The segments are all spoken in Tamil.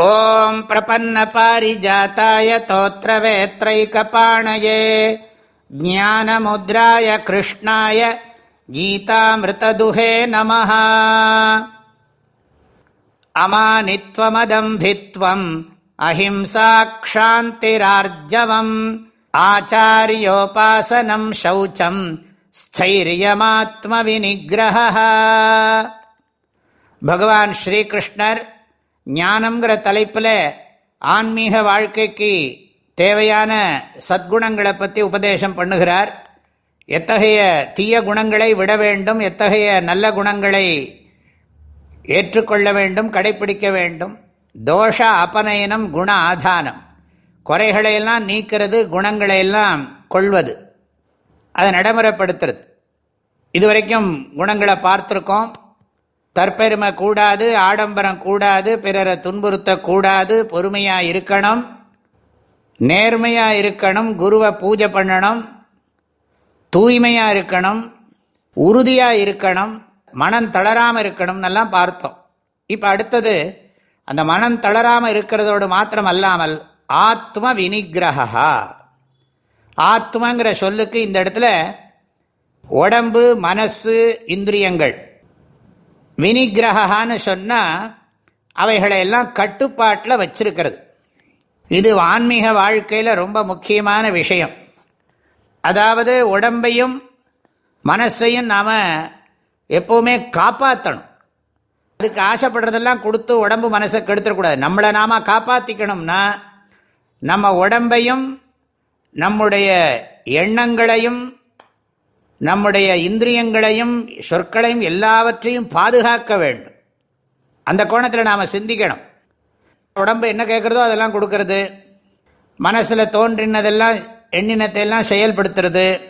ॐ प्रपन्नपारिजाताय तोत्रवेत्रैकपाणये ज्ञानमुद्राय कृष्णाय गीतामृतदुहे नमः अमानित्वमदम्भित्वम् अहिंसाक्षान्तिरार्जवम् आचार्योपासनम् शौचम् स्थैर्यमात्मविनिग्रहः भगवान् श्रीकृष्णर् ஞானம்ங்கிற தலைப்பில் ஆன்மீக வாழ்க்கைக்கு தேவையான சத்குணங்களை பற்றி உபதேசம் பண்ணுகிறார். எத்தகைய தீய குணங்களை விட வேண்டும் எத்தகைய நல்ல குணங்களை ஏற்றுக்கொள்ள வேண்டும் கடைபிடிக்க வேண்டும். தோஷ அபநயனம் குண ஆதானம். குறைகளையெல்லாம் நீக்கிறது குணங்களையெல்லாம் கொள்வது. அதை நடைமுறைப்படுத்துறது. இதுவரைக்கும் குணங்களை பார்த்துருக்கோம். தற்பெருமை கூடாது ஆடம்பரம் கூடாது பிறரை துன்புறுத்தக்கூடாது பொறுமையாக இருக்கணும் நேர்மையாக இருக்கணும் குருவை பூஜை பண்ணணும் தூய்மையாக இருக்கணும் உறுதியாக இருக்கணும் மனம் தளராமல் இருக்கணும்னெல்லாம் பார்த்தோம். இப்போ அடுத்தது அந்த மனம் தளராமல் இருக்கிறதோடு மாத்திரம் அல்லாமல் ஆத்ம வினிகிரகா ஆத்மங்கிற சொல்லுக்கு இந்த இடத்துல உடம்பு மனசு இந்திரியங்கள் வினிகிரகான்னு சொன்னால் அவைகளை எல்லாம் கட்டுப்பாட்டில் வச்சிருக்கிறது. இது ஆன்மீக வாழ்க்கையில் ரொம்ப முக்கியமான விஷயம். அதாவது உடம்பையும் மனசையும் நாம் எப்போவுமே காப்பாற்றணும் அதுக்கு ஆசைப்படுறதெல்லாம் கொடுத்து உடம்பு மனசை கெடுத்துடக்கூடாது நம்மளை நாம் காப்பாற்றிக்கணும்னா நம்ம உடம்பையும் நம்முடைய எண்ணங்களையும் நம்முடைய இந்திரியங்களையும் சொற்களையும் எல்லாவற்றையும் பாதுகாக்க வேண்டும். அந்த கோணத்தில் நாம் சிந்திக்கணும். உடம்பு என்ன கேட்குறதோ அதெல்லாம் கொடுக்கறது. மனசில் தோன்றினதெல்லாம் எண்ணினத்தை எல்லாம் செயல்படுத்துறது.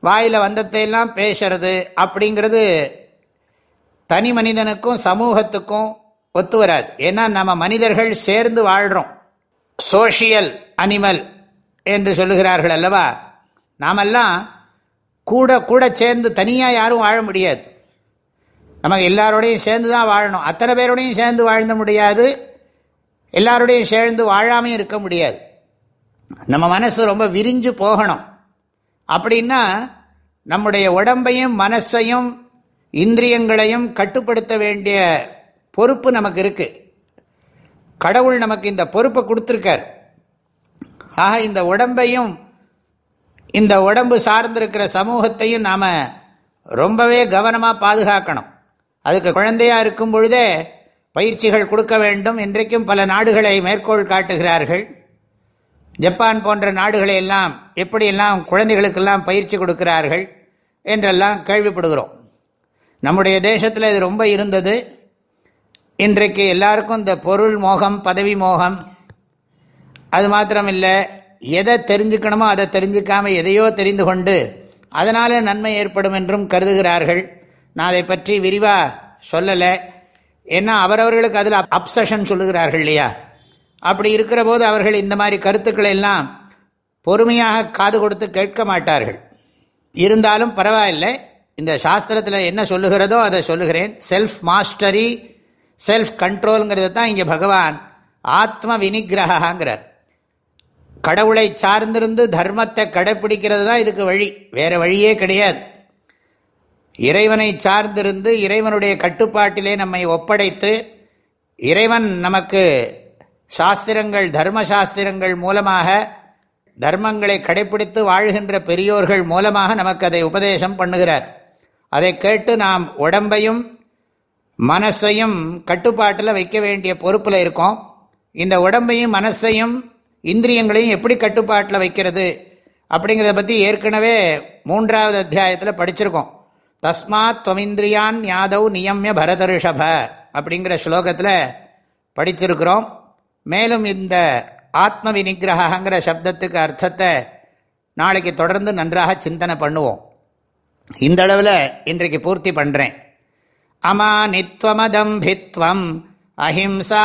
வாயில் வந்தத்தையெல்லாம் பேசுறது அப்படிங்கிறது தனி மனிதனுக்கும் சமூகத்துக்கும் ஒத்து வராது. ஏன்னா நம்ம மனிதர்கள் சேர்ந்து வாழ்கிறோம் சோஷியல் அனிமல் என்று சொல்லுகிறார்கள் அல்லவா? நாமெல்லாம் கூட கூட சேர்ந்து தனியாக யாரும் வாழ முடியாது. நமக்கு எல்லாரோடையும் சேர்ந்து தான் வாழணும். அத்தனை பேரோடையும் சேர்ந்து வாழ்ந்த முடியாது. எல்லாரோடையும் சேர்ந்து வாழாமையும் இருக்க முடியாது. நம்ம மனசு ரொம்ப விரிஞ்சு போகணும். அப்படின்னா நம்முடைய உடம்பையும் மனசையும் இந்திரியங்களையும் கட்டுப்படுத்த வேண்டிய பொறுப்பு நமக்கு இருக்குது கடவுள் நமக்கு இந்த பொறுப்பை கொடுத்துருக்கார். ஆக இந்த உடம்பையும் இந்த உடம்பு சார்ந்திருக்கிற சமூகத்தையும் நாம் ரொம்பவே கவனமாக பாதுகாக்கணும். அதுக்கு குழந்தையாக இருக்கும் பொழுதே பயிற்சிகள் கொடுக்க வேண்டும். இன்றைக்கும் பல நாடுகளை மேற்கோள் காட்டுகிறார்கள். ஜப்பான் போன்ற நாடுகளை எல்லாம் எப்படியெல்லாம் குழந்தைகளுக்கெல்லாம் பயிற்சி கொடுக்கிறார்கள் என்றெல்லாம் கேள்விப்படுகிறோம். நம்முடைய தேசத்தில் இது ரொம்ப இருந்தது. இன்றைக்கு எல்லாருக்கும் இந்த பொருள் மோகம் பதவி மோகம் அது மாத்திரமில்லை எதை தெரிஞ்சுக்கணுமோ அதை தெரிஞ்சுக்காம எதையோ தெரிந்து கொண்டு அதனால் நன்மை ஏற்படும் என்றும் கருதுகிறார்கள். நான் அதை பற்றி விரிவாக சொல்லலை. ஏன்னா அவரவர்களுக்கு அதில் அப்சஷன் சொல்லுகிறார்கள் இல்லையா? அப்படி இருக்கிற போது அவர்கள் இந்த மாதிரி கருத்துக்களை எல்லாம் பொறுமையாக காது கொடுத்து கேட்க மாட்டார்கள். இருந்தாலும் பரவாயில்லை. இந்த சாஸ்திரத்தில் என்ன சொல்லுகிறதோ அதை சொல்லுகிறேன். செல்ஃப் மாஸ்டரி செல்ஃப் கண்ட்ரோலுங்கிறது தான் இங்கே பகவான் ஆத்ம வினிகிரகாங்கிறார் கடவுளை சார்ந்திருந்து தர்மத்தை கடைப்பிடிக்கிறது தான் இதுக்கு வழி. வேற வழியே கிடையாது. இறைவனை சார்ந்திருந்து இறைவனுடைய கட்டுப்பாட்டிலே நம்மை ஒப்படைத்து இறைவன் நமக்கு சாஸ்திரங்கள் தர்ம சாஸ்திரங்கள் மூலமாக தர்மங்களை கடைப்பிடித்து வாழ்கின்ற பெரியோர்கள் மூலமாக நமக்கு அதை உபதேசம் பண்ணுகிறார். அதை கேட்டு நாம் உடம்பையும் மனசையும் கட்டுப்பாட்டில் வைக்க வேண்டிய பொறுப்பில் இருக்கோம். இந்த உடம்பையும் மனசையும் இந்திரியங்களையும் எப்படி கட்டுப்பாட்டில் வைக்கிறது அப்படிங்கிறத பற்றி ஏற்கனவே மூன்றாவது அத்தியாயத்தில் படிச்சிருக்கோம். தஸ்மாத் துவமிந்திரியான் யாதவ் நியமிய பரதருஷப அப்படிங்கிற ஸ்லோகத்தில் படிச்சிருக்கிறோம். மேலும் இந்த ஆத்ம விநிகிரகங்கிற சப்தத்துக்கு அர்த்தத்தை நாளைக்கு தொடர்ந்து நன்றாக சிந்தனை பண்ணுவோம். இந்த அளவில் இன்றைக்கு பூர்த்தி பண்ணுறேன் அமா நித்வமதம்பித்வம் அஹிம்சா